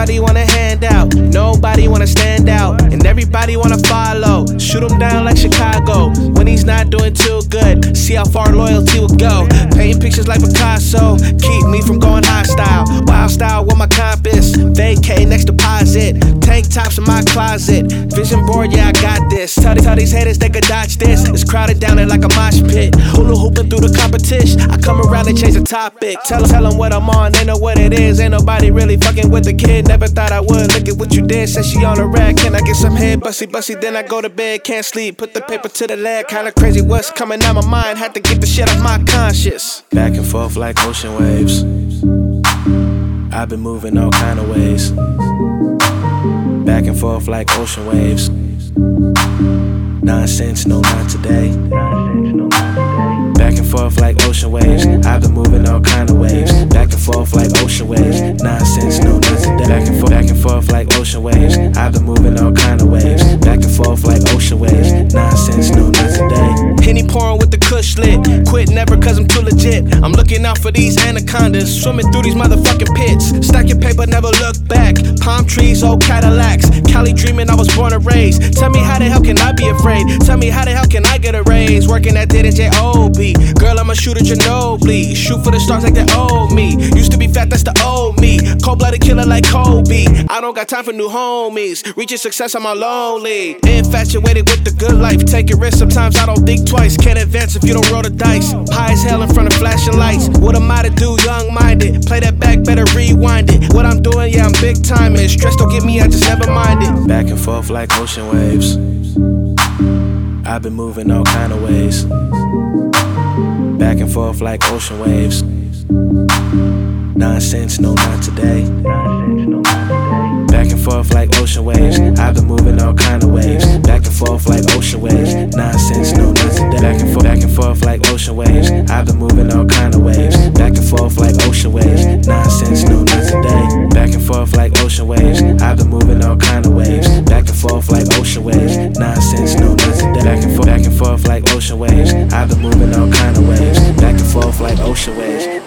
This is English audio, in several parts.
Everybody wanna hand out, nobody wanna stand out, and everybody wanna follow. Shoot him down like Chicago when he's not doing too good. See how far loyalty will go. Paint pictures like Picasso, keep me from going hostile. Wild style with my compass, vacay next deposit. Tank tops in my closet, vision board, yeah, I got this. Tell, tell these haters they could dodge this. It's crowded down there like a mosh pit. Hula hooping through the competition. I come around and change the topic. Tell, tell them what I'm on, they know what it is. Ain't nobody really fucking with the kid. Never thought I would. Look at what you did, said she on the rack. Can I get some head? Bussy, bussy, then I go to bed. Can't sleep, put the paper to the leg. Kinda crazy what's coming out my mind. Had to get the shit off my conscience. Back and forth like ocean waves. I've been moving all kind of ways. Back and forth like ocean waves. Nonsense, no, not today. Back and forth like ocean waves. I've been moving all kind of kush lit. Quit never cause I'm too legit. I'm looking out for these anacondas. Swimming through these motherfucking pits. Stack your paper, never look back. Palm trees, old Cadillacs. Cali dreaming I was born and raised. Tell me how the hell can I be afraid? Tell me how the hell can I get a raise? Working at J.O.B. Girl, I'm a shooter, Ginobili. Shoot for the stars like the old me. Used to be fat, that's the old. Cold blooded killer like Kobe. I don't got time for new homies. Reaching success, I'm lonely. Infatuated with the good life. Taking risks, sometimes I don't think twice. Can't advance if you don't roll the dice. High as hell in front of flashing lights. What am I to do? Young minded. Play that back, better rewind it. What I'm doing, yeah, I'm big time. And stress don't get me, I just never mind it. Back and forth like ocean waves. I've been moving all kind of ways. Back and forth like ocean waves. Nonsense, no, not today. Back and forth like ocean waves. I've been moving all kind of waves. Back and forth like ocean waves. Nonsense, no, not today. Back and forth, back and forth like ocean waves. I've been moving all kind of waves. Back and forth like ocean waves. Nonsense, no, not today. Back and forth like ocean waves. I've been moving all kind of waves. Back and forth like ocean waves. Nonsense, no, not today. Back and forth, back and forth like ocean waves. I've been moving all kind of waves.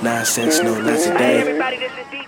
Nonsense, no, not today.